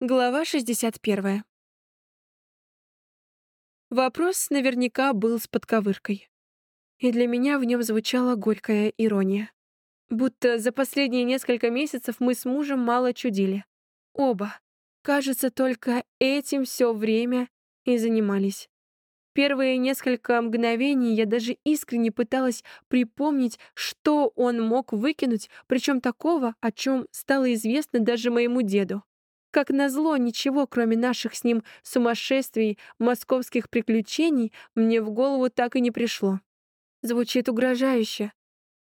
Глава 61. Вопрос наверняка был с подковыркой. И для меня в нем звучала горькая ирония. Будто за последние несколько месяцев мы с мужем мало чудили. Оба. Кажется, только этим все время и занимались. Первые несколько мгновений я даже искренне пыталась припомнить, что он мог выкинуть, причем такого, о чем стало известно даже моему деду. Как назло, ничего, кроме наших с ним сумасшествий, московских приключений, мне в голову так и не пришло. Звучит угрожающе.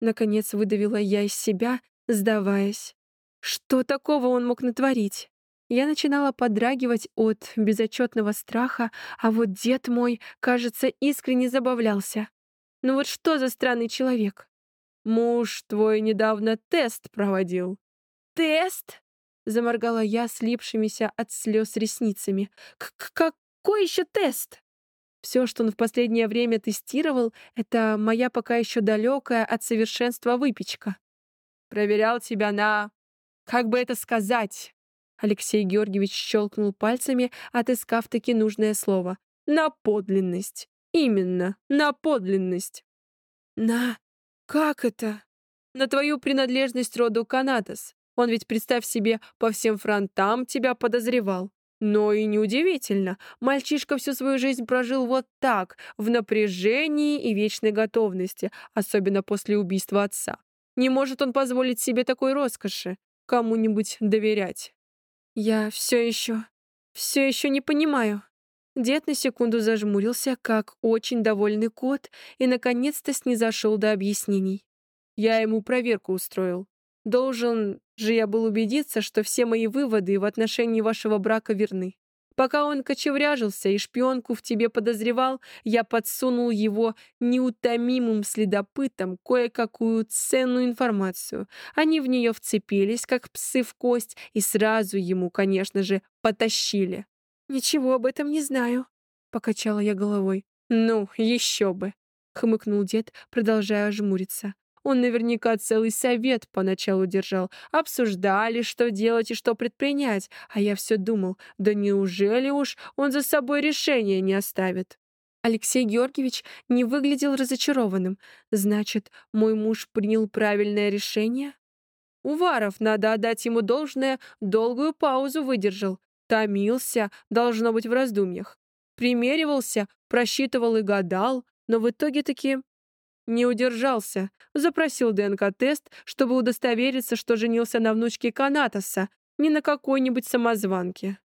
Наконец выдавила я из себя, сдаваясь. Что такого он мог натворить? Я начинала подрагивать от безотчетного страха, а вот дед мой, кажется, искренне забавлялся. Ну вот что за странный человек? Муж твой недавно тест проводил. Тест? Заморгала я слипшимися от слез ресницами. К «Какой еще тест?» Все, что он в последнее время тестировал, это моя пока еще далекая от совершенства выпечка. Проверял тебя на... Как бы это сказать? Алексей Георгиевич щелкнул пальцами, отыскав таки нужное слово. На подлинность. Именно, на подлинность. На... Как это? На твою принадлежность роду Канатос. Он ведь, представь себе, по всем фронтам тебя подозревал. Но и неудивительно, мальчишка всю свою жизнь прожил вот так, в напряжении и вечной готовности, особенно после убийства отца. Не может он позволить себе такой роскоши, кому-нибудь доверять. Я все еще, все еще не понимаю. Дед на секунду зажмурился, как очень довольный кот, и наконец-то снизошел до объяснений. Я ему проверку устроил. Должен же я был убедиться, что все мои выводы в отношении вашего брака верны. Пока он кочевряжился и шпионку в тебе подозревал, я подсунул его неутомимым следопытам кое-какую ценную информацию. Они в нее вцепились, как псы в кость, и сразу ему, конечно же, потащили. «Ничего об этом не знаю», — покачала я головой. «Ну, еще бы», — хмыкнул дед, продолжая жмуриться. Он наверняка целый совет поначалу держал. Обсуждали, что делать и что предпринять. А я все думал, да неужели уж он за собой решение не оставит? Алексей Георгиевич не выглядел разочарованным. Значит, мой муж принял правильное решение? Уваров, надо отдать ему должное, долгую паузу выдержал. Томился, должно быть, в раздумьях. Примеривался, просчитывал и гадал, но в итоге таки не удержался, запросил ДНК-тест, чтобы удостовериться, что женился на внучке Канатоса, не на какой-нибудь самозванке.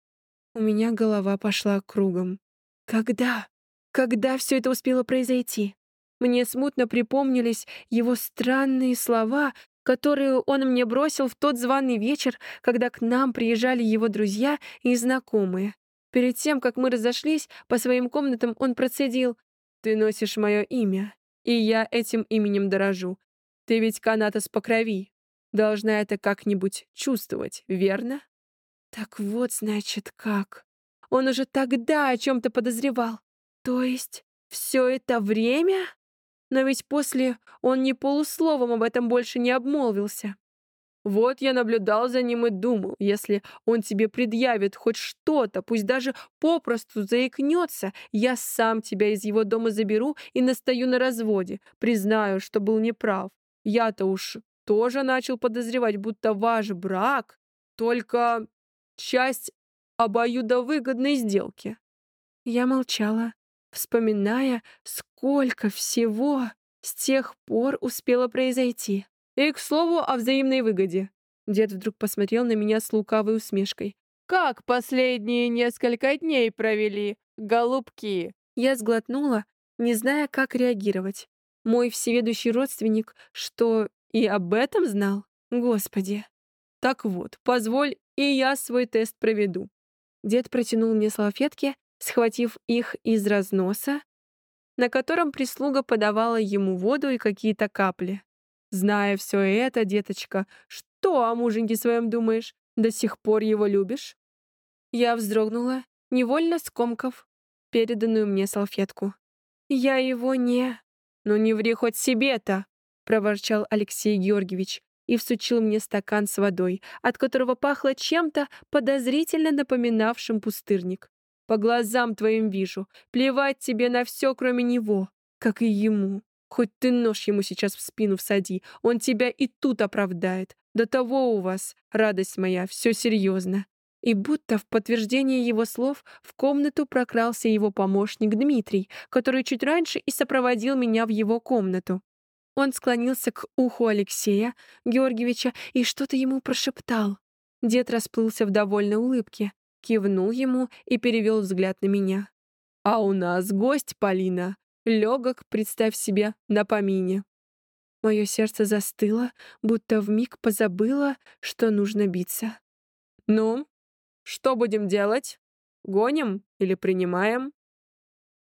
У меня голова пошла кругом. Когда? Когда все это успело произойти? Мне смутно припомнились его странные слова, которые он мне бросил в тот званый вечер, когда к нам приезжали его друзья и знакомые. Перед тем, как мы разошлись, по своим комнатам он процедил «Ты носишь мое имя. И я этим именем дорожу. Ты ведь Канатос по крови. Должна это как-нибудь чувствовать, верно? Так вот, значит, как. Он уже тогда о чем-то подозревал. То есть все это время? Но ведь после он ни полусловом об этом больше не обмолвился. Вот я наблюдал за ним и думал, если он тебе предъявит хоть что-то, пусть даже попросту заикнется, я сам тебя из его дома заберу и настаю на разводе. Признаю, что был неправ. Я-то уж тоже начал подозревать, будто ваш брак только часть обоюдовыгодной сделки. Я молчала, вспоминая, сколько всего с тех пор успело произойти. И, к слову, о взаимной выгоде. Дед вдруг посмотрел на меня с лукавой усмешкой. «Как последние несколько дней провели, голубки?» Я сглотнула, не зная, как реагировать. Мой всеведущий родственник, что и об этом знал? Господи. Так вот, позволь, и я свой тест проведу. Дед протянул мне салфетки, схватив их из разноса, на котором прислуга подавала ему воду и какие-то капли. Зная все это, деточка, что о муженьке своем думаешь? До сих пор его любишь?» Я вздрогнула, невольно скомкав переданную мне салфетку. «Я его не...» «Ну не ври хоть себе-то!» — проворчал Алексей Георгиевич. и всучил мне стакан с водой, от которого пахло чем-то подозрительно напоминавшим пустырник. «По глазам твоим вижу. Плевать тебе на все, кроме него, как и ему. Хоть ты нож ему сейчас в спину всади, он тебя и тут оправдает. До того у вас, радость моя, все серьезно». И будто в подтверждение его слов в комнату прокрался его помощник Дмитрий, который чуть раньше и сопроводил меня в его комнату. Он склонился к уху Алексея Георгиевича и что-то ему прошептал. Дед расплылся в довольной улыбке, кивнул ему и перевел взгляд на меня. «А у нас гость, Полина. Легок, представь себе, на помине». Мое сердце застыло, будто вмиг позабыло, что нужно биться. «Ну, что будем делать? Гоним или принимаем?»